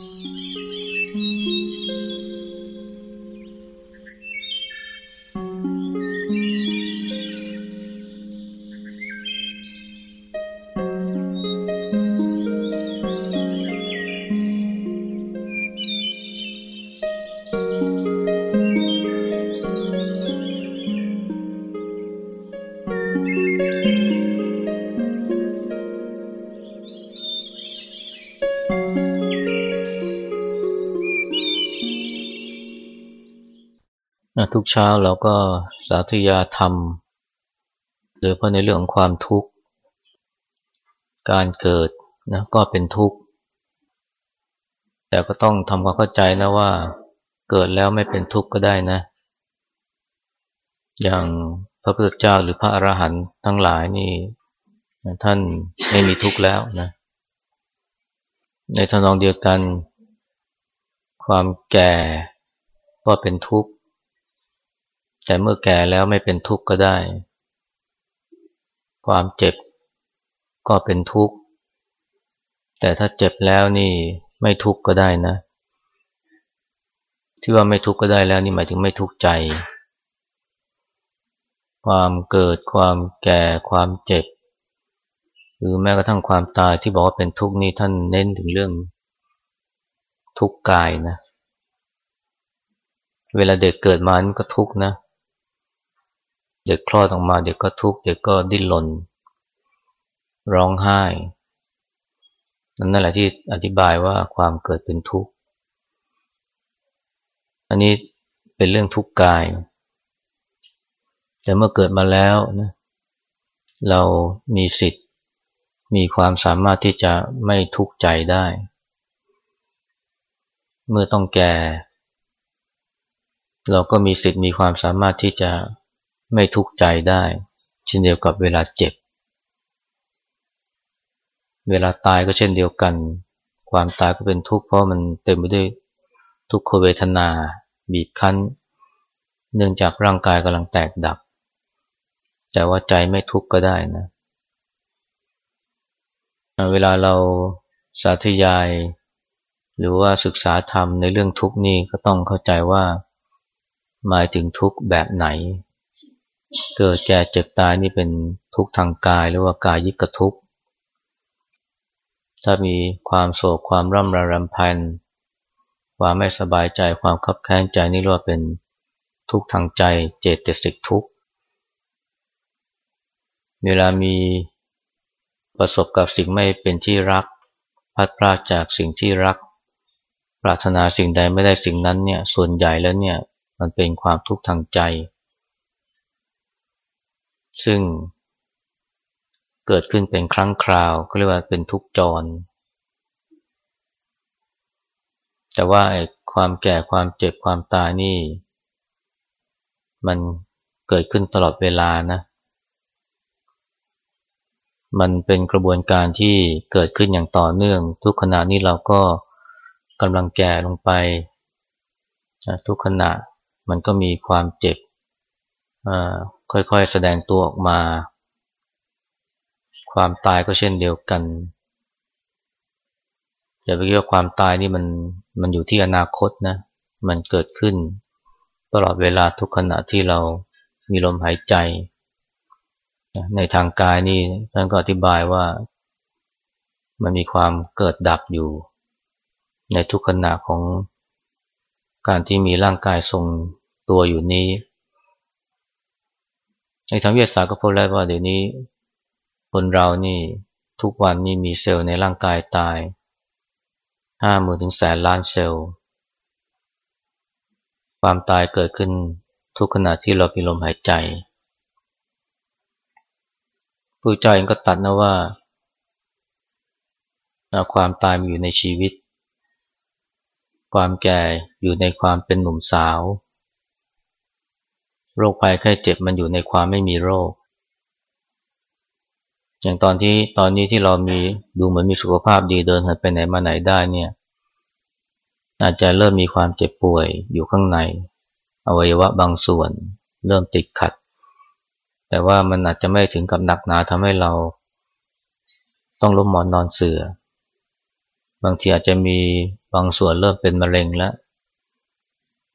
Mm-hmm. ทุกเช้าเราก็สาธยาธรรมโดยเพราะในเรื่องของความทุกข์ การเกิดนะก็เป็นทุกข์ แต่ก็ต้องทำความเข้าใจนะว่า เกิดแล้วไม่เป็นทุกข์ก็ได้นะ อย่างพระพุทธเจ้าหรือพระอรหันต์ทั้งหลายนี่ท่านไม่มีทุกข์แล้วนะ ในทานองเดียวกัน ความแก่ก็เป็นทุกข์ แต่เมื่อแก่แล้วไม่เป็นทุกข์ก็ได้ ความเจ็บก็เป็นทุกข์ แต่ถ้าเจ็บแล้วนี่ไม่ทุกข์ก็ได้นะ ที่ว่าไม่ทุกข์ก็ได้แล้วนี่หมายถึงไม่ทุกข์ใจ ความเกิดความแก่ความเจ็บ หรือแม้กระทั่งความตายที่บอกว่าเป็นทุกข์นี่ท่านเน้นถึงเรื่องทุกข์กายนะ เวลาเด็กเกิดมานี่ก็ทุกข์นะ เด็กคลอดออกมาเด็กก็ทุกข์เด็กก็ดิ้นรนร้องไห้นั่นแหละที่อธิบายว่าความเกิดเป็นทุกข์อันนี้เป็นเรื่องทุกข์กาย แต่เมื่อเกิดมาแล้วนะเรามีสิทธิ์ มีความสามารถที่จะไม่ทุกข์ใจได้ เมื่อต้องแก่ เราก็มีสิทธิ์มีความสามารถที่จะ ไม่ทุกข์ใจได้เช่นเดียวกับเวลาเจ็บ เวลาตายก็เช่นเดียวกัน ความตายก็เป็นทุกข์เพราะมันเต็มไปด้วยทุกขเวทนา บีบคั้น เนื่องจากร่างกายกำลังแตกดับ แต่ว่าใจไม่ทุกข์ก็ได้นะ เวลาเราสาธยาย หรือว่าศึกษาธรรมในเรื่องทุกข์นี้ก็ต้องเข้าใจว่าหมายถึงทุกข์แบบไหน เกิดแก่เจ็บตายนี่เป็นทุกข์ทางกายหรือว่ากายยิกทุกข์ถ้ามีความโศกความร่ำไรรำพันความไม่สบายใจความขับแค้นใจนี่เรียกว่าเป็นทุกข์ทางใจเจตสิกทุกข์เวลามีประสบกับสิ่งไม่เป็นที่รัก พัดพลาดจากสิ่งที่รัก ปรารถนาสิ่งใดไม่ได้สิ่งนั้นเนี่ยส่วนใหญ่แล้วเนี่ยมันเป็นความทุกข์ทางใจ ซึ่งเกิดขึ้นเป็นครั้งคราวก็เรียกว่าเป็นทุกจร แต่ว่าความแก่ความเจ็บความตายนี่ มันเกิดขึ้นตลอดเวลานะ มันเป็นกระบวนการที่เกิดขึ้นอย่างต่อเนื่อง ทุกขณะนี้เราก็กำลังแก่ลงไปทุกขณะมันก็มีความเจ็บ ค่อยๆแสดงตัวออกมา ความตายก็เช่นเดียวกันอย่าไปคิดว่าความตายนี่มันมันอยู่ที่อนาคตนะ มันเกิดขึ้น ตลอดเวลาทุกขณะที่เรามีลมหายใจ ในทางกายนี่ท่านก็อธิบายว่า มันมีความเกิดดับอยู่ ในทุกขณะของการที่มีร่างกายทรงตัวอยู่นี้ ในทางวิทยาศาสตร์ก็พบแล้วว่าเดี๋ยวนี้คนเรานี่ทุกวันนี่มีเซลล์ในร่างกายตายห้าหมื่นถึงแสนล้านเซลล์ ความตายเกิดขึ้นทุกขณะที่เรามีลมหายใจผู้ใจเองก็ตัดนะว่า ความตายมีอยู่ในชีวิต ความแก่อยู่ในความเป็นหนุ่มสาว โรคภัยไข้เจ็บมันอยู่ในความไม่มีโรค อย่างตอนที่ตอนนี้ที่เรามีดูเหมือนมีสุขภาพดีเดินไปไหนมาไหนได้เนี่ยอาจจะเริ่มมีความเจ็บป่วยอยู่ข้างใน อวัยวะบางส่วน เริ่มติดขัด แต่ว่ามันอาจจะไม่ถึงกับหนักหนาทำให้เรา ต้องล้มหมอนนอนเสือ่อบางทีอาจจะมีบางส่วนเริ่มเป็นมะเร็งแล้ว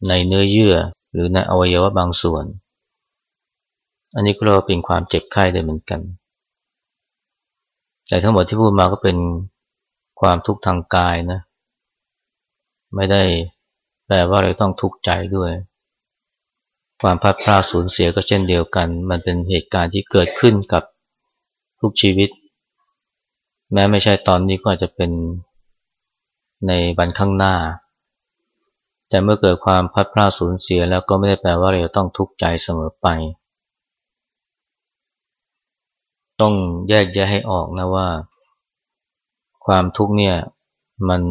ในเนื้อเยื่อ หรือในอวัยวะบางส่วน อันนี้ก็เรียกว่าเป็นความเจ็บไข้ได้เหมือนกัน แต่ทั้งหมดที่พูดมาก็เป็นความทุกข์ทางกายนะ ไม่ได้แปลว่าเราต้องทุกข์ใจด้วย ความพัดพลาดสูญเสียก็เช่นเดียวกัน มันเป็นเหตุการณ์ที่เกิดขึ้นกับทุกชีวิต แม้ไม่ใช่ตอนนี้ก็อาจจะเป็นในวันข้างหน้า แต่เมื่อเกิดความพัดพลาดสูญเสียแล้วก็ไม่ได้แปลว่าเราต้องทุกข์ใจเสมอไป ต้องแยกแยะให้ออกนะว่า ความทุกข์เนี่ยมัน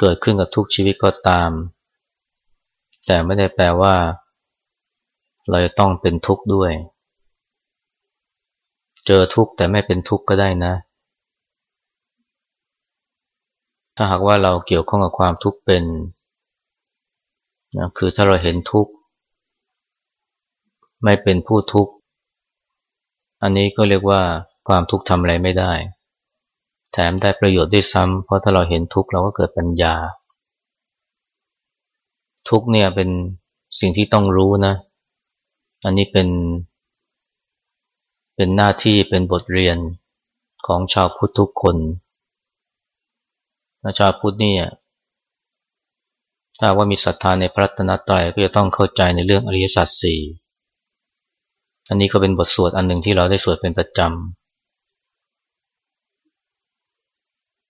เกิดขึ้นกับทุกชีวิตก็ตาม แต่ไม่ได้แปลว่า เราจะต้องเป็นทุกข์ด้วย เจอทุกข์แต่ไม่เป็นทุกข์ก็ได้นะ ถ้าหากว่าเราเกี่ยวข้องกับความทุกข์เป็น นะคือถ้าเราเห็นทุกข์ ไม่เป็นผู้ทุกข์ อันนี้ก็เรียกว่าความทุกข์ทำอะไรไม่ได้ แถมได้ประโยชน์ด้วยซ้ำเพราะถ้าเราเห็นทุกข์เราก็เกิดปัญญา ทุกข์เนี่ยเป็นสิ่งที่ต้องรู้นะ อันนี้เป็น เป็นหน้าที่เป็นบทเรียนของชาวพุทธทุกคนชาวพุทธนี่ ถ้าว่ามีศรัทธาในพระตนตรัยก็จะต้องเข้าใจในเรื่องอริยสัจสี่อันนี้ก็เป็นบทสวดอันหนึ่งที่เราได้สวดเป็นประจำ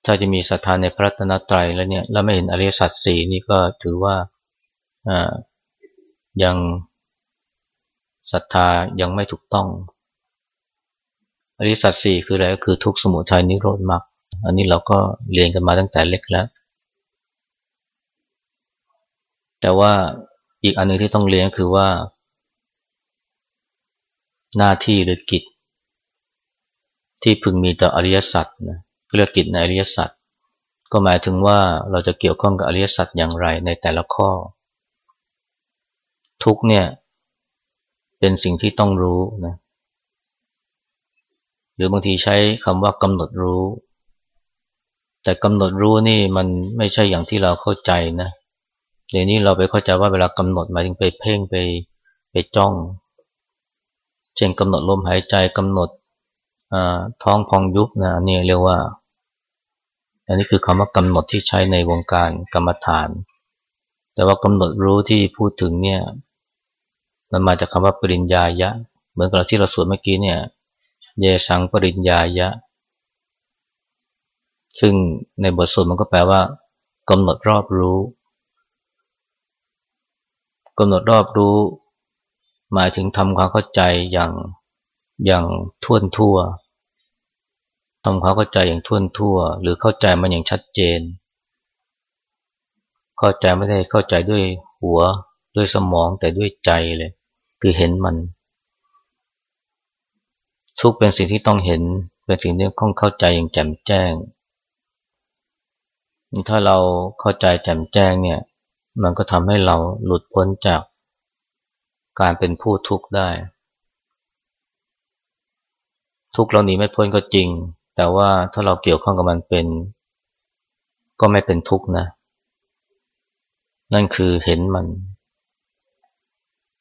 ถ้าจะมีศรัทธาในพระตนตรัยแล้วเนี่ยแล้วไม่เห็นอริยสัจสี่นี่ก็ถือว่ายังศรัทธายังไม่ถูกต้อง อริยสัจสี่คืออะไรก็คือทุกสมุทัยนิโรธมรรคอันนี้เราก็เรียนกันมาตั้งแต่เล็กแล้ว แต่ว่าอีกอันนึงที่ต้องเรียนก็คือว่า หน้าที่หรือกิจ ที่พึงมีต่ออริยสัจนะเรียกกิจในอริยสัจก็หมายถึงว่าเราจะเกี่ยวข้องกับอริยสัจอย่างไรในแต่ละข้อ ทุกเนี่ย เป็นสิ่งที่ต้องรู้นะหรือบางทีใช้คำว่ากำหนดรู้ แต่กำหนดรู้นี่มันไม่ใช่อย่างที่เราเข้าใจนะ เดี๋ยวนี้เราไปเข้าใจว่าเวลากำหนดหมายถึงไปเพ่งไปไปจ้อง เช่นกำหนดลมหายใจกำหนดท้องพองยุบนะนี่เรียกว่า อันนี้คือคำว่ากำหนดที่ใช้ในวงการกรรมฐาน แต่ว่ากำหนดรู้ที่พูดถึงเนี่ยมันมาจากคำว่าปริญญายะ เหมือนกับที่เราสวดเมื่อกี้เนี่ยเยสังปริญญายะ ซึ่งในบทสวดมันก็แปลว่ากำหนดรอบรู้ กำหนดรอบรู้ หมายถึงทำความเข้าใจอย่างอย่างท่วนทั่วทำความเข้าใจอย่างท่วนทั่ว หรือเข้าใจมันอย่างชัดเจน เข้าใจไม่ได้เข้าใจด้วยหัวด้วยสมองแต่ด้วยใจเลย คือเห็นมัน ทุกเป็นสิ่งที่ต้องเห็น เป็นสิ่งที่ต้องเข้าใจอย่างแจ่มแจ้ง ถ้าเราเข้าใจแจ่มแจ้งเนี่ย มันก็ทำให้เราหลุดพ้นจากการเป็นผู้ทุกข์ได้ ทุกข์เราหนีไม่พ้นก็จริง แต่ว่าถ้าเราเกี่ยวข้องกับมันเป็น ก็ไม่เป็นทุกข์นะ นั่นคือเห็นมัน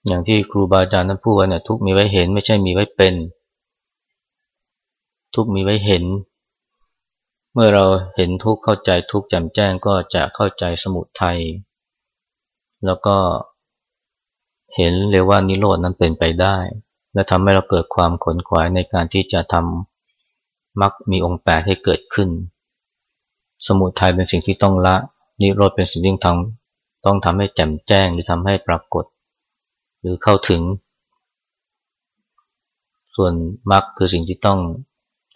อย่างที่ครูบาอาจารย์นั้นพูดว่าเนี่ยทุกมีไว้เห็นไม่ใช่มีไว้เป็น ทุกมีไว้เห็น เมื่อเราเห็นทุกเข้าใจทุกแจ่มแจ้งก็จะเข้าใจสมุทัย แล้วก็เห็นเลยว่านิโรดนั้นเป็นไปได้ และทำให้เราเกิดความขนขวายในการที่จะทำมักมีองค์แปดให้เกิดขึ้น สมุทัยเป็นสิ่งที่ต้องละ นิโรธเป็นสิ่งที่ต้องต้องทำให้แจ่มแจ้งหรือทำให้ปรากฏ หรือเข้าถึง ส่วนมรรคคือสิ่งที่ต้อง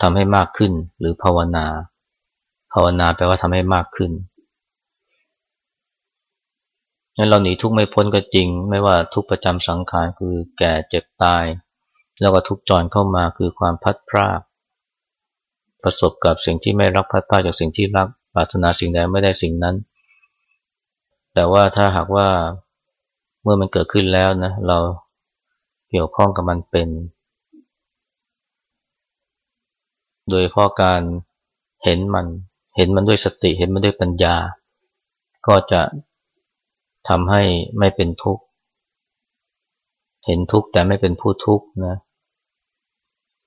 ทำให้มากขึ้น หรือภาวนา ภาวนาแปลว่าทำให้มากขึ้น งั้นเราหนีทุกข์ไม่พ้นก็จริง ไม่ว่าทุกข์ประจำสังขารคือแก่เจ็บตาย แล้วก็ทุกข์จรเข้ามาคือความพัดพรากประสบกับสิ่งที่ไม่รักพัดพรากจากสิ่งที่รักปรารถนาสิ่งใดไม่ได้สิ่งนั้น แต่ว่าถ้าหากว่าเมื่อมันเกิดขึ้นแล้วนะเราเกี่ยวข้องกับมันเป็น โดยเพราะการเห็นมัน เห็นมันด้วยสติ เห็นมันด้วยปัญญา ก็จะ ทำให้ไม่เป็นทุกข์ เห็นทุกข์แต่ไม่เป็นผู้ทุกข์นะ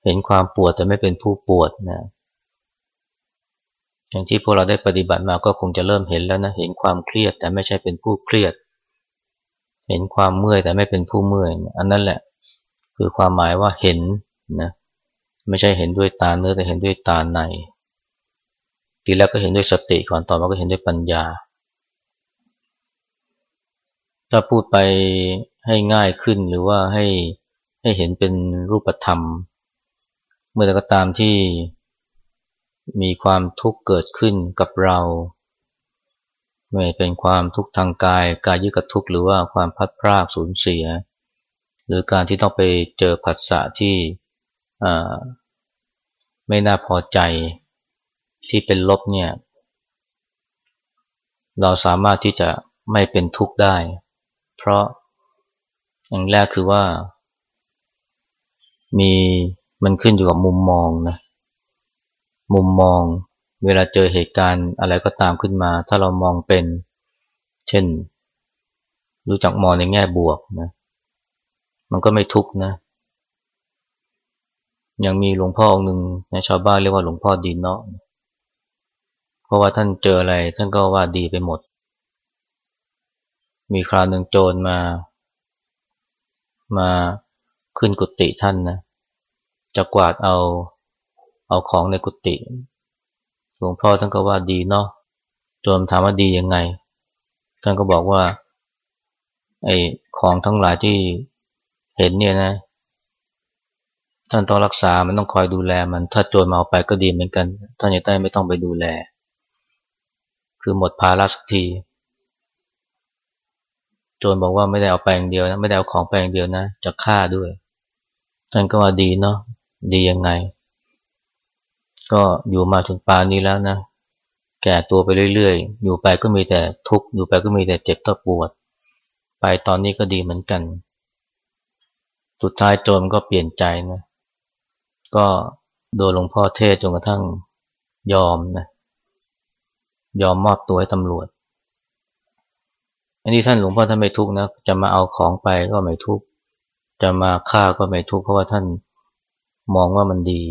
เห็นความปวดแต่ไม่เป็นผู้ปวดนะ อย่างที่พวกเราได้ปฏิบัติมาก็คงจะเริ่มเห็นแล้วนะ เห็นความเครียดแต่ไม่ใช่เป็นผู้เครียด เห็นความเมื่อยแต่ไม่เป็นผู้เมื่อย อันนั้นแหละ คือความหมายว่าเห็นนะ ไม่ใช่เห็นด้วยตาเนื้อแต่เห็นด้วยตาใน ทีแรกก็เห็นด้วยสติก่อนต่อมาก็เห็นด้วยปัญญา ถ้าพูดไปให้ง่ายขึ้นหรือว่าให้ให้เห็นเป็นรูปธรรม เมื่อใดก็ตามที่มีความทุกข์เกิดขึ้นกับเราไม่เป็นความทุกข์ทางกายกายยึดกับทุกข์หรือว่าความพัดพรากสูญเสีย หรือการที่ต้องไปเจอผัสสะที่ไม่น่าพอใจที่เป็นลบเนี่ย เราสามารถที่จะไม่เป็นทุกข์ได้ ราะ อย่างแรกคือว่า มีมันขึ้นอยู่กับมุมมองนะ มุมมองเวลาเจอเหตุการณ์อะไรก็ตามขึ้นมา ถ้าเรามองเป็น เช่น รู้จักมองในแง่บวกนะ มันก็ไม่ทุกข์นะยังมีหลวงพ่อองค์หนึ่งในชาวบ้านเรียกว่าหลวงพ่อดีเนาะเพราะว่าท่านเจออะไร ท่านก็ว่าดีไปหมด มีคราวหนึ่งโจรมา มาขึ้นกุฏิท่านนะจะกวาดเอาเอาของในกุฏิหลวงพ่อท่านก็ว่าดีเนาะโจรถามว่าดียังไง ท่านก็บอกว่าไอ้ของทั้งหลายที่เห็นเนี่ยนะ ท่านต้องรักษา มันต้องคอยดูแลมัน ถ้าโจรมาเอาไปก็ดีเหมือนกัน ท่านจะได้ไม่ต้องไปดูแล คือหมดภาระสักที โจรบอกว่าไม่ได้เอาไปอย่างเดียวนะไม่ได้เอาของไปอย่างเดียวนะจะฆ่าด้วยท่านก็ว่าดีเนาะดียังไง ก็อยู่มาถึงปานนี้แล้วนะแก่ตัวไปเรื่อยๆ อยู่ไปก็มีแต่ทุกข์อยู่ไปก็มีแต่เจ็บตปวด ไปตอนนี้ก็ดีเหมือนกัน สุดท้ายโจรก็เปลี่ยนใจนะก็โดนหลวงพ่อเทศจนกระทั่งยอมนะยอมมอบตัวให้ตำรวจ อันนี้ท่านหลวงพ่อท่านไม่ทุกนะ จะมาเอาของไปก็ไม่ทุก จะมาฆ่าก็ไม่ทุก เพราะว่าท่านมองว่ามันดี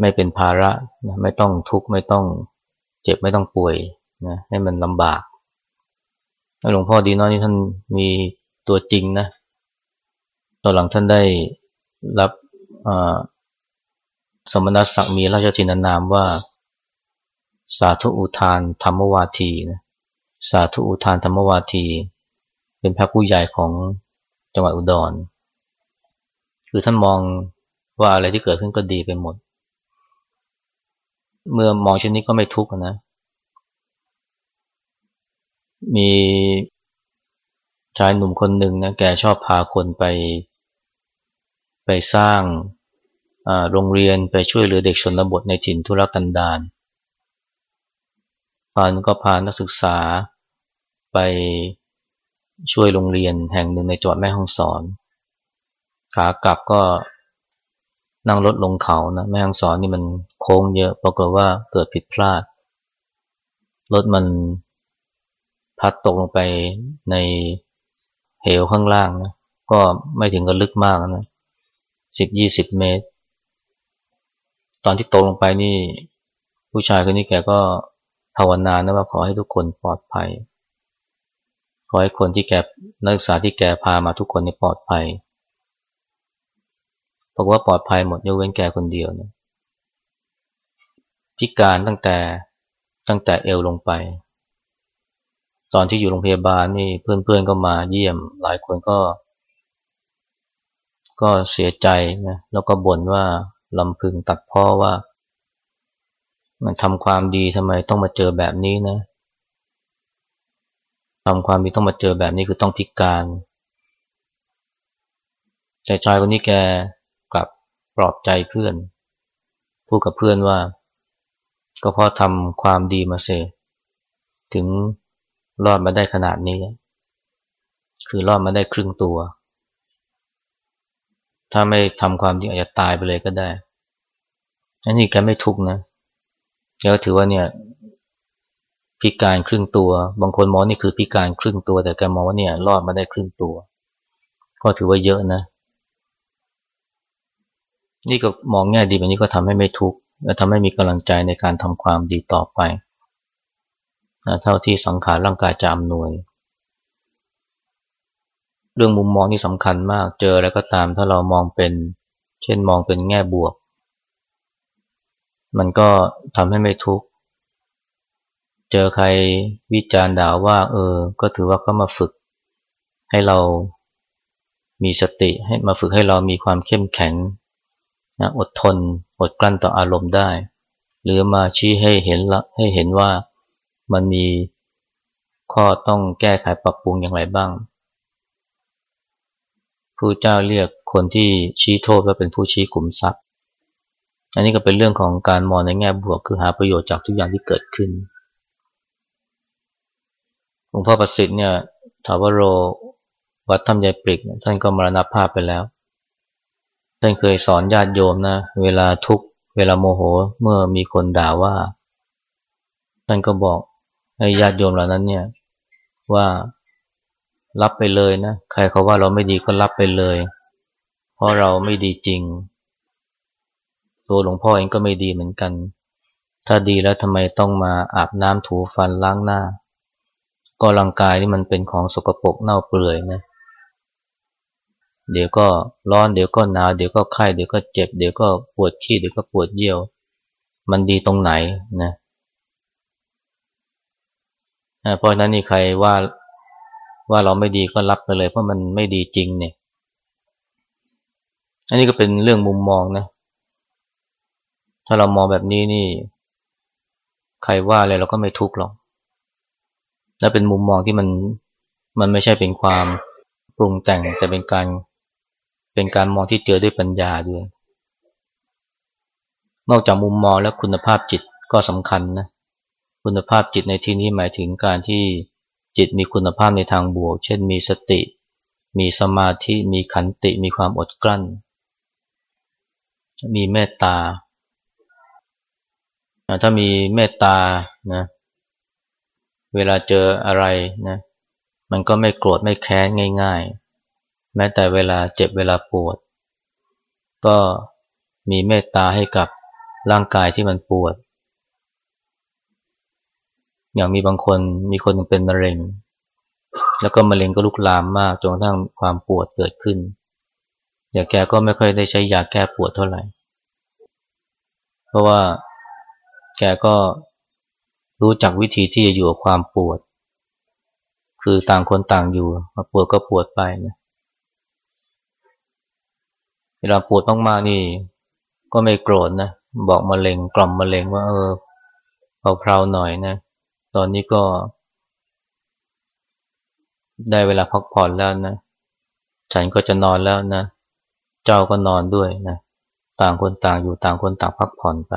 ไม่เป็นภาระนะไม่ต้องทุกข์ไม่ต้องเจ็บไม่ต้องป่วยนะให้มันลำบากหลวงพ่อดีน้อยนี่ท่านมีตัวจริงนะตอนหลังท่านได้รับสมณศักดิ์มีราชทินานามว่าสาธุอุทานธรรมวาทีนะ สาธุอุทานธรรมวาที เป็นพระผู้ใหญ่ของจังหวัดอุดร คือท่านมองว่าอะไรที่เกิดขึ้นก็ดีไปหมด เมื่อมองเช่นนี้ก็ไม่ทุกข์นะ มีชายหนุ่มคนหนึ่งนะแกชอบพาคนไป ไปสร้างโรงเรียนไปช่วยเหลือเด็กชนบทในถิ่นทุรกันดารพานก็พานักศึกษา ไปช่วยโรงเรียนแห่งหนึ่งในจังหวัดแม่ฮ่องสอน ขากลับก็นั่งรถลงเขานะแม่ฮ่องสอนนี่มันโค้งเยอะปรากฏว่าเกิดผิดพลาด รถมันพัดตกลงไปในเหวข้างล่างนะก็ไม่ถึงกับลึกมากนะสิบยี่สิบเมตร ตอนที่ตกลงไปนี่ ผู้ชายคนนี้แกก็ภาวนานะว่าขอให้ทุกคนปลอดภัย ขอให้คนที่แกนักศึกษาที่แกพามาทุกคนในปลอดภัยบอกว่าปลอดภัยหมดยกเว้นแกคนเดียวนะพิการตั้งแต่ตั้งแต่เอวลงไป ตอนที่อยู่โรงพยาบาลนี่เพื่อนๆก็มาเยี่ยมหลายคนก็ ก็เสียใจนะแล้วก็บ่นว่าลำพึงตัดพ้อว่า มันทำความดีทำไมต้องมาเจอแบบนี้นะ ทำความดีต้องมาเจอแบบนี้คือต้องพิการ แต่ชายคนนี้แกกลับปลอบใจเพื่อน พูดกับเพื่อนว่า ก็เพราะทำความดีมาเสถึงรอดมาได้ขนาดนี้ คือรอดมาได้ครึ่งตัว ถ้าไม่ทำความดีอาจจะตายไปเลยก็ได้อันนี้แกไม่ทุกนะแล้วถือว่าเนี่ย พิการครึ่งตัว บางคนมองนี่คือพิการครึ่งตัว แต่แกมองว่าเนี่ย รอดมาได้ครึ่งตัว ก็ถือว่าเยอะนะ นี่ก็มองแง่ดีแบบนี้ก็ทำให้ไม่ทุกข์และทำให้มีกำลังใจในการทำความดีต่อไปนะเท่าที่สังขารร่างกายจะอำนวย เรื่องมุมมองนี่สำคัญมาก เจออะไรก็ตามถ้าเรามองเป็น เช่นมองเป็นแง่บวก มันก็ทำให้ไม่ทุกข์ จอใครวิจารณ์ด่าว่า เออ ก็ถือว่าเขามาฝึก ให้เรามีสติ ให้มาฝึกให้เรามีความเข้มแข็งนะอดทน อดกลั้นต่ออารมณ์ได้ หรือมาชี้ให้เห็นละให้เห็นว่ามันมีข้อต้องแก้ไขปรับปรุงอย่างไรบ้างผู้เจ้าเรียกคนที่ชี้โทษว่าเป็นผู้ชี้ขุมทรัพย์ อันนี้ก็เป็นเรื่องของการมองในแง่บวก คือหาประโยชน์จากทุกอย่างที่เกิดขึ้น ลวงพ่อประสิทธิ์เนี่ยถาวโรวัดธรรมยายปริก ท่านก็มรณภาพไปแล้ว ท่านเคยสอนญาติโยมนะ เวลาทุกเวลาโมโหเมื่อมีคนด่าว่า ท่านก็บอกให้ญาติโยมเหล่านั้นเนี่ยว่ารับไปเลยนะ ใครเขาว่าเราไม่ดีก็รับไปเลย เพราะเราไม่ดีจริง ตัวหลวงพ่อเองก็ไม่ดีเหมือนกัน ถ้าดีแล้วทำไมต้องมาอาบน้ำถูฟันล้างหน้า ก็ร่างกายนี่มันเป็นของสกปรกเน่าเปื่อยนะ เดี๋ยวก็ร้อนเดี๋ยวก็หนาวเดี๋ยวก็ไข้เดี๋ยวก็เจ็บ เดี๋ยวก็ปวดขี้เดี๋ยวก็ปวดเยี่ยว มันดีตรงไหนนะเพราะนั้นนี่ใครว่าว่าเราไม่ดีก็รับไปเลย เพราะมันไม่ดีจริงเนี่ย อันนี้ก็เป็นเรื่องมุมมองนะ ถ้าเรามองแบบนี้นี่ ใครว่าอะไรเราก็ไม่ทุกข์หรอก และเป็นมุมมองที่มันมันไม่ใช่เป็นความปรุงแต่งแต่เป็นการเป็นการมองที่เจอด้วยปัญญาด้วย นอกจากมุมมองแล้วคุณภาพจิตก็สำคัญนะคุณภาพจิตในที่นี้หมายถึงการที่จิตมีคุณภาพในทางบวก เช่นมีสติ มีสมาธิ มีขันติ มีความอดกลั้น มีเมตตา ถ้ามีเมตตานะ เวลาเจออะไรนะมันก็ไม่โกรธไม่แค้นง่าย ๆ แม้แต่เวลาเจ็บเวลาปวด ก็มีเมตตาให้กับร่างกายที่มันปวด อย่างมีบางคนมีคนเป็นมะเร็ง แล้วก็มะเร็งก็ลุกลามมากจนกระทั่งความปวดเกิดขึ้นอย่างแกก็ไม่ค่อยได้ใช้ยาแก้ปวดเท่าไหร่ เพราะว่าแกก็ รู้จักวิธีที่จะอยู่กับความปวด คือต่างคนต่างอยู่มาปวดก็ปวดไปนะเวลาปวดมากๆนี่ ก็ไม่โกรธนะบอกมะเร็งกล่อมมะเร็งว่าเออเผาๆหน่อยนะ ตอนนี้ก็ ได้เวลาพักผ่อนแล้วนะ ฉันก็จะนอนแล้วนะ เจ้าก็นอนด้วยนะ ต่างคนต่างอยู่ต่างคนต่างพักผ่อนไป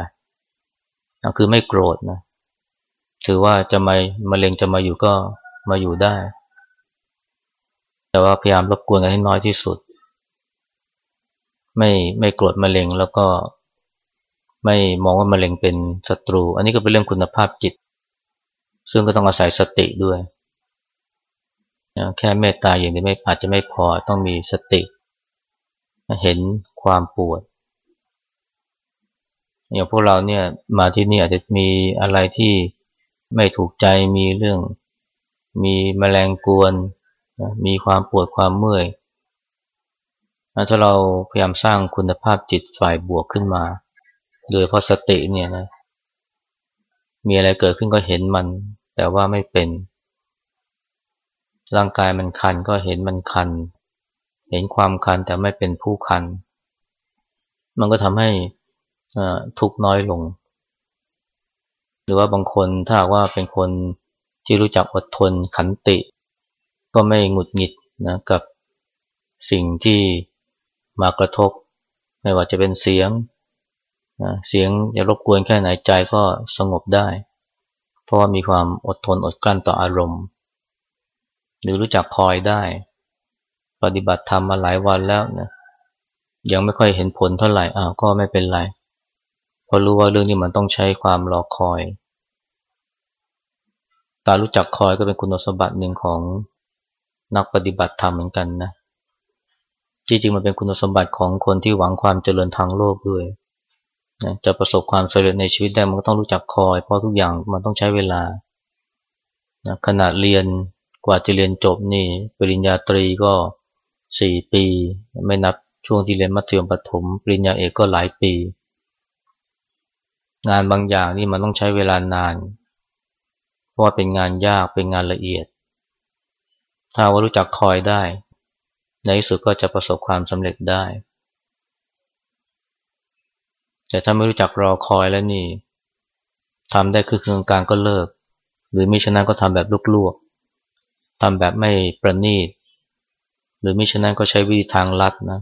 คือไม่โกรธนะ ถือว่าจะมามะเร็งจะมาอยู่ก็มาอยู่ได้ แต่ว่าพยายามรบกวนกันให้น้อยที่สุด ไม่ไม่โกรธมะเร็งแล้วก็ไม่มองว่ามะเร็งเป็นศัตรู อันนี้ก็เป็นเรื่องคุณภาพจิต ซึ่งก็ต้องอาศัยสติด้วยแค่เมตตาอย่างนี้ไม่อาจจะไม่พอต้องมีสติ เห็นความปวด อย่างพวกเราเนี่ยมาที่นี่อาจจะมีอะไรที่ ไม่ถูกใจมีเรื่อง มีแมลงกวนมีความปวดความเมื่อยถ้าเราพยายามสร้างคุณภาพจิตฝ่ายบวกขึ้นมา โดยเพราะสติเนี่ยนะ มีอะไรเกิดขึ้นก็เห็นมัน แต่ว่าไม่เป็น ร่างกายมันคันก็เห็นมันคัน เห็นความคันแต่ไม่เป็นผู้คัน มันก็ทำให้ทุกน้อยลง รือว่าบางคนถ้าว่าเป็นคนที่รู้จักอดทนขันติ ก็ไม่หงุดหงิดนะกับสิ่งที่มากระทบ ไม่ว่าจะเป็นเสียงนะเสียงจะรบกวนแค่ไหนใจก็สงบได้ เพราะว่ามีความอดทนอดกลั้นต่ออารมณ์ หรือรู้จักคอยได้ ปฏิบัติธรรมมาหลายวันแล้วนะยังไม่ค่อยเห็นผลเท่าไหร่อ้าวก็ไม่เป็นไร เพราะรู้ว่าเรื่องนี้มันต้องใช้ความรอคอย การรู้จักคอยก็เป็นคุณสมบัติหนึ่งของนักปฏิบัติธรรมเหมือนกันนะจริงๆมันเป็นคุณสมบัติของคนที่หวังความเจริญทางโลกด้วยนะจะประสบความสำเร็จในชีวิตได้มันก็ต้องรู้จักคอย เพราะทุกอย่างมันต้องใช้เวลานะขนาดเรียนกว่าจะเรียนจบนี่ปริญญาตรีก็สี่ปี ไม่นับช่วงที่เรียนมัธยมประถมปริญญาเอกก็หลายปี งานบางอย่างนี่มันต้องใช้เวลานาน เพราะว่าเป็นงานยากเป็นงานละเอียด ถ้าว่ารู้จักคอยได้ ในที่สุดก็จะประสบความสำเร็จได้ แต่ถ้าไม่รู้จักรอคอยแล้วนี่ทำได้คือเครื่องกลางก็เลิก หรือมิฉะนั้นก็ทำแบบลวกๆทำแบบไม่ประณีต หรือมิฉะนั้นก็ใช้วิธีทางลัดนะ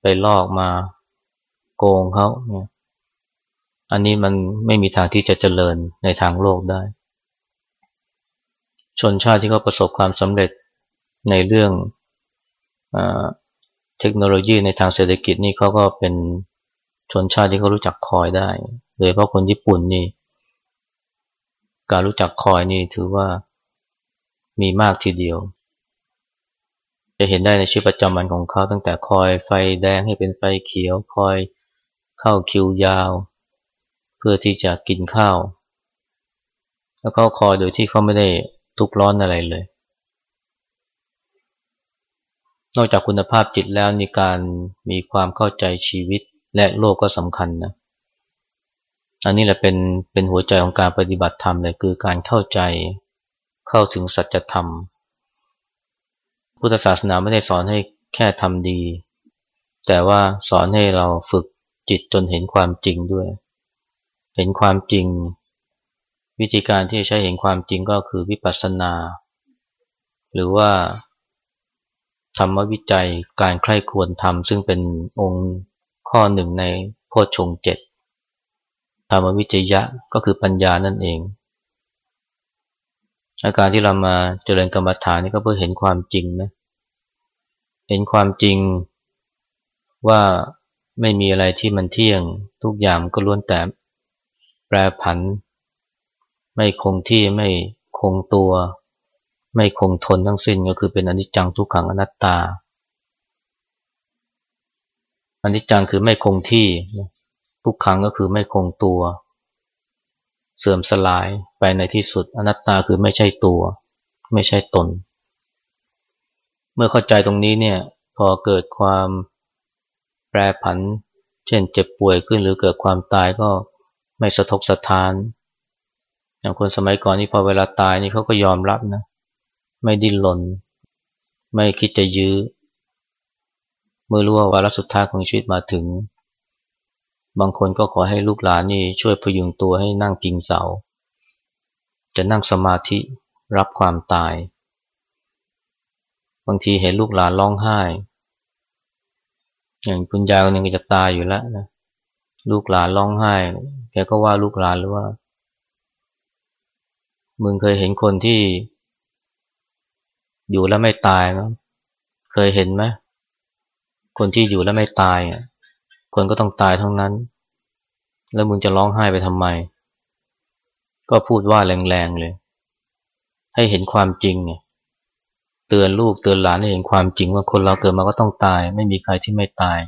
ไปลอกมาโกงเขาเนี่ย อันนี้มันไม่มีทางที่จะเจริญในทางโลกได้ ชนชาติที่เขาประสบความสำเร็จในเรื่องเทคโนโลยีในทางเศรษฐกิจนี่เขาก็เป็นชนชาติที่เขารู้จักคอยได้โดยเพราะคนญี่ปุ่นนี่ การรู้จักคอยนี่ถือว่ามีมากทีเดียว จะเห็นได้ในชีวิตประจำวันของเขาตั้งแต่คอยไฟแดงให้เป็นไฟเขียว คอยเข้าคิวยาว พื่อที่จะกินข้าว แล้วเขาคอยโดยที่เขาไม่ได้ทุกร้อนอะไรเลย นอกจากคุณภาพจิตแล้วมีการมีความเข้าใจชีวิตและโลกก็สำคัญนะอันนี้แหละเป็นเป็นหัวใจของการปฏิบัติธรรมเลยคือการเข้าใจเข้าถึงสัจธรรม พุทธศาสนาไม่ได้สอนให้แค่ทำดี แต่ว่าสอนให้เราฝึกจิตจนเห็นความจริงด้วย เห็นความจริง วิธีการที่จะใช้เห็นความจริงก็คือวิปัสสนา หรือว่าธรรมวิจัยการใคร่ควรทำซึ่งเป็นองค์ข้อหนึ่งในโพชฌงเจ็ดธรรมวิจยะก็คือปัญญานั่นเอง อาการที่เรามาเจริญกรรมฐานนี่ก็เพื่อเห็นความจริงนะเห็นความจริงว่าไม่มีอะไรที่มันเที่ยงทุกอย่างก็ล้วนแต่ แปรผัน ไม่คงที่ไม่คงตัว ไม่คงทนทั้งสิ้นก็คือเป็นอนิจจังทุกขังอนัตตาอนิจจังคือไม่คงที่ทุกขังก็คือไม่คงตัว เสื่อมสลายไปในที่สุดอนัตตาคือไม่ใช่ตัว ไม่ใช่ตน เมื่อเข้าใจตรงนี้เนี่ยพอเกิดความแปรผัน เช่นเจ็บป่วยขึ้นหรือเกิดความตายก็ ไม่สะทกสะทาน อย่างคนสมัยก่อนนี่พอเวลาตายนี่เขาก็ยอมรับนะ ไม่ดิ้นรนไม่คิดจะยื้อ เมื่อรู้ว่าวาระสุดท้ายของชีวิตมาถึง บางคนก็ขอให้ลูกหลานนี่ช่วยพยุงตัวให้นั่งพิงเสา จะนั่งสมาธิรับความตาย บางทีเห็นลูกหลานร้องไห้ อย่างคุณยายคนนึงก็จะตายอยู่แล้วนะ ลูกหลานร้องไห้ แกก็ว่าลูกหลานหรือว่า มึงเคยเห็นคนที่ อยู่แล้วไม่ตายไหมเคยเห็นไหมคนที่อยู่แล้วไม่ตายอะ คนก็ต้องตายทั้งนั้น แล้วมึงจะร้องไห้ไปทำไม ก็พูดว่าแรงๆเลย ให้เห็นความจริงไงเตือนลูกเตือนหลานให้เห็นความจริงว่าคนเราเกิดมาก็ต้องตาย ไม่มีใครที่ไม่ตาย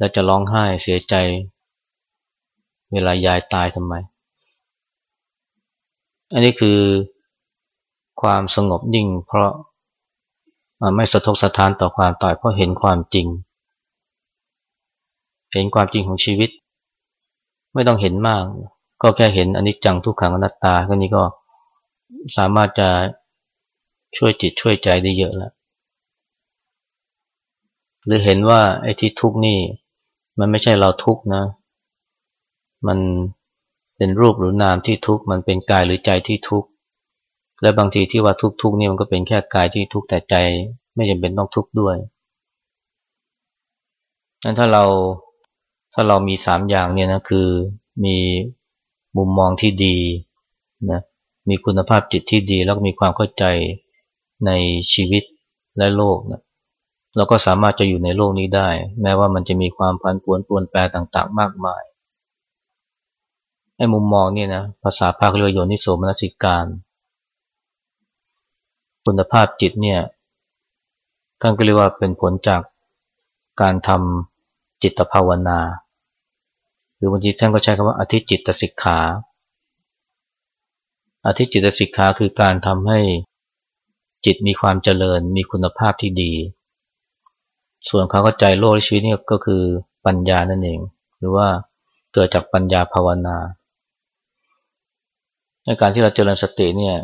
แล้วจะร้องไห้เสียใจ เวลายายตายทำไม อันนี้คือความสงบนิ่ง เพราะไม่สะทกสะท้านต่อความตายเพราะเห็นความจริง เห็นความจริงของชีวิต ไม่ต้องเห็นมาก ก็แค่เห็นอนิจจังทุกขังอนัตตาก็นี้ก็สามารถจะช่วยจิตช่วยใจได้เยอะแล้ว หรือเห็นว่าไอ้ที่ทุกข์นี่ มันไม่ใช่เราทุกนะ มันเป็นรูปหรือนามที่ทุกมันเป็นกายหรือใจที่ทุกและบางทีที่ว่าทุกทุกนี่มันก็เป็นแค่กายที่ทุกแต่ใจไม่จำเป็นต้องทุกด้วยนั้นถ้าเราถ้าเรามีสามอย่างเนี่ยนะคือมีมุมมองที่ดีนะมีคุณภาพจิตที่ดี แล้วก็มีความเข้าใจในชีวิตและโลกนะ เราก็สามารถจะอยู่ในโลกนี้ได้ แม้ว่ามันจะมีความพันปวนปวนแปรต่าง ๆ มากมายไอ้มุมมองนี่นะภาษาภาคเรียกโยนิโสมนสิการ คุณภาพจิตเนี่ยท่านก็เรียกว่าเป็นผลจากการทำจิตภาวนา หรือบางทีท่านก็ใช้คำว่าอธิจิตสิกขาอธิจิตสิกขาคือการทำให้จิตมีความเจริญมีคุณภาพที่ดี ส่วนเขาก็ใจโลกชีวิตนี่ก็คือปัญญานั่นเอง หรือว่าเกิดจากปัญญาภาวนาในการที่เราเจริญสติเนี่ย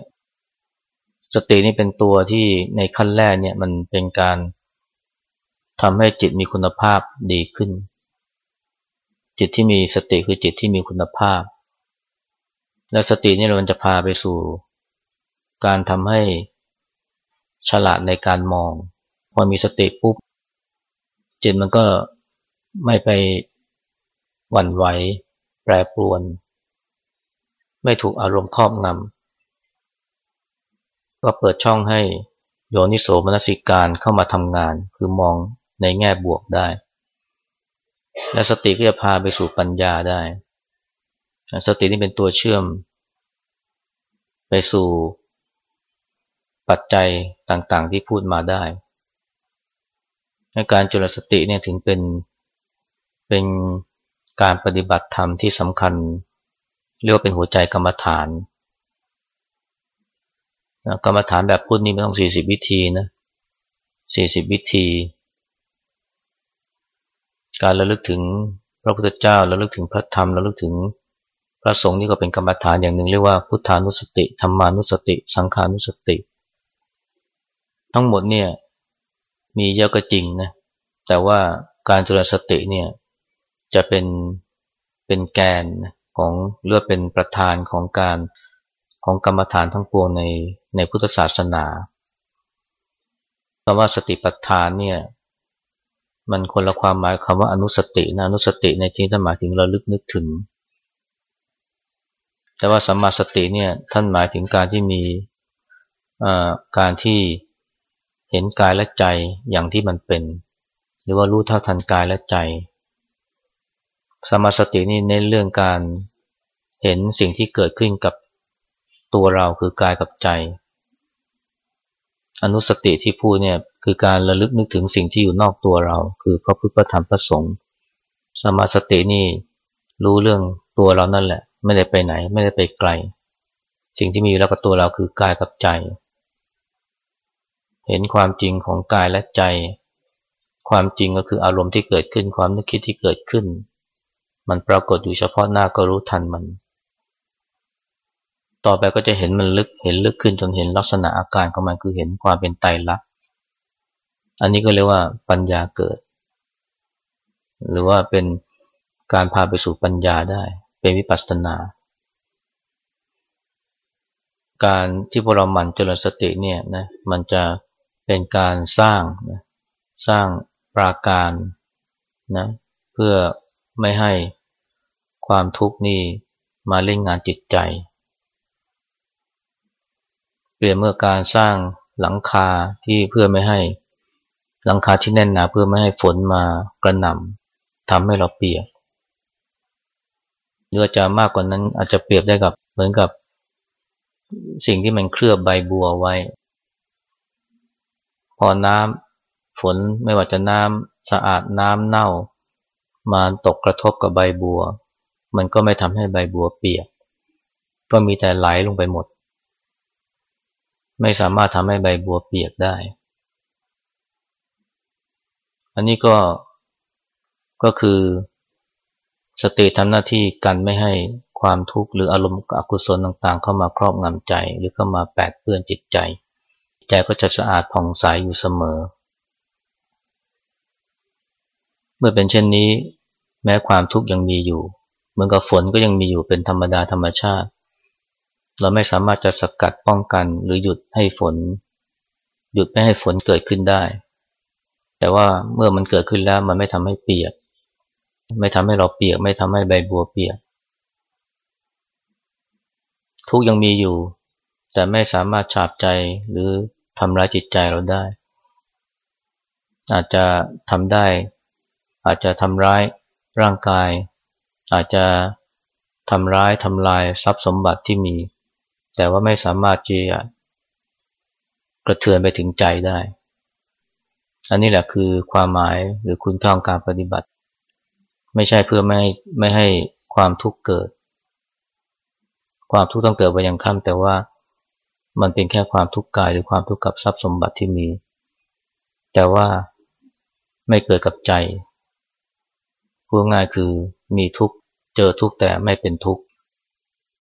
สตินี่เป็นตัวที่ในขั้นแรกเนี่ยมันเป็นการทำให้จิตมีคุณภาพดีขึ้น จิตที่มีสติคือจิตที่มีคุณภาพ และสตินี่มันจะพาไปสู่ การทำให้ฉลาดในการมอง พอมีสติปุ๊บ จิตมันก็ไม่ไปหวั่นไหว แปรปรวน ไม่ถูกอารมณ์ครอบงำก็เปิดช่องให้โยนิโสมนสิการเข้ามาทำงาน คือมองในแง่บวกได้ และสติก็จะพาไปสู่ปัญญาได้ สตินี่เป็นตัวเชื่อม ไปสู่ปัจจัยต่างๆที่พูดมาได้ การจุลสติเนี่ยถึงเป็นเป็นการปฏิบัติธรรมที่สำคัญเรียกว่าเป็นหัวใจกรรมฐานกรรมฐานแบบพุทธนี่ไม่ต้องสี่สิบวิธีนะสี่สิบวิธี การระลึกถึงพระพุทธเจ้าระลึกถึงพระธรรมระลึกถึงพระสงฆ์นี่ก็เป็นกรรมฐานอย่างหนึ่งเรียกว่าพุทธานุสติธรรมานุสติ สังขานุสติ ทั้งหมดเนี่ย มีเยอะก็จริงนะ แต่ว่าการจุลสติเนี่ยจะเป็นเป็นแกนของเรือเป็นประธานของการของกรรมฐานทั้งปวงในในพุทธศาสนาคำว่าสติปัฏฐานเนี่ยมันคนละความหมายคำว่าอนุสตินะอนุสติในที่ท่านหมายถึงระลึกนึกถึง แต่ว่าสัมมาสติเนี่ยท่านหมายถึงการที่มีการที่ เห็นกายและใจอย่างที่มันเป็น หรือว่ารู้เท่าทันกายและใจสมาสตินี่เน้นเรื่องการเห็นสิ่งที่เกิดขึ้นกับตัวเราคือกายกับใจ อนุสติที่พูดเนี่ยคือการระลึกนึกถึงสิ่งที่อยู่นอกตัวเรา คือพระพุทธธรรมพระสงฆ์สมาสตินี่รู้เรื่องตัวเรานั่นแหละ ไม่ได้ไปไหน ไม่ได้ไปไกล สิ่งที่มีอยู่แล้วกับตัวเราคือกายกับใจ เห็นความจริงของกายและใจ ความจริงก็คืออารมณ์ที่เกิดขึ้นความนึกคิดที่เกิดขึ้น มันปรากฏอยู่เฉพาะหน้าก็รู้ทันมัน ต่อไปก็จะเห็นมันลึกเห็นลึกขึ้นจนเห็นลักษณะอาการของมันคือเห็นความเป็นไตรลักษณ์อันนี้ก็เรียกว่าปัญญาเกิด หรือว่าเป็นการพาไปสู่ปัญญาได้ เป็นวิปัสสนา การที่พวกเราหมั่นเจริญสติเนี่ยนะมันจะ เป็นการสร้างนะสร้างปราการนะเพื่อไม่ให้ความทุกข์นี้มาเล่นงานจิตใจ เปลี่ยนเมื่อการสร้างหลังคาที่เพื่อไม่ให้หลังคาที่แน่นหนาเพื่อไม่ให้ฝนมากระหน่ำทำให้เราเปียกหรือจะมากกว่านั้นอาจจะเปรียบได้กับเหมือนกับสิ่งที่มันเคลือบใบบัวไว้ พอน้ำฝนไม่ว่าจะน้ำสะอาดน้ำเน่า มาตกกระทบกับใบบัว มันก็ไม่ทำให้ใบบัวเปียก ก็มีแต่ไหลลงไปหมด ไม่สามารถทำให้ใบบัวเปียกได้ อันนี้ก็ก็คือสติทำหน้าที่กันไม่ให้ความทุกข์หรืออารมณ์อกุศลต่างๆ เข้ามาครอบงำใจหรือเข้ามาแปดเปื้อนจิตใจ ใจก็จะสะอาดผ่องใสยอยู่เสมอ เมื่อเป็นเช่นนี้ แม้ความทุกข์ยังมีอยู่ เหมือนกับฝนก็ยังมีอยู่เป็นธรรมดาธรรมชาติ เราไม่สามารถจะสกัดป้องกันหรือหยุดให้ฝน หยุดไม่ให้ฝนเกิดขึ้นได้ แต่ว่าเมื่อมันเกิดขึ้นแล้วมันไม่ทำให้เปียก ไม่ทำให้เราเปียก ไม่ทำให้ใบบัวเปียก ทุกยังมีอยู่แต่ไม่สามารถฉาบใจหรือ ทำร้ายจิตใจเราได้ อาจจะทำได้ อาจจะทำร้ายร่างกาย อาจจะทำร้ายทำลายทรัพย์สมบัติที่มี แต่ว่าไม่สามารถที่จะกระเทือนไปถึงใจได้ อันนี้แหละคือความหมายหรือคุณค่าของการปฏิบัติ ไม่ใช่เพื่อไม่ให้ไม่ให้ความทุกข์เกิด ความทุกข์ต้องเกิดไปอยังค่ำแต่ว่า มันเป็นแค่ความทุกข์กายหรือความทุกข์กับทรัพย์สมบัติที่มี แต่ว่าไม่เกิดกับใจพูดง่ายคือมีทุกข์เจอทุกข์แต่ไม่เป็นทุกข์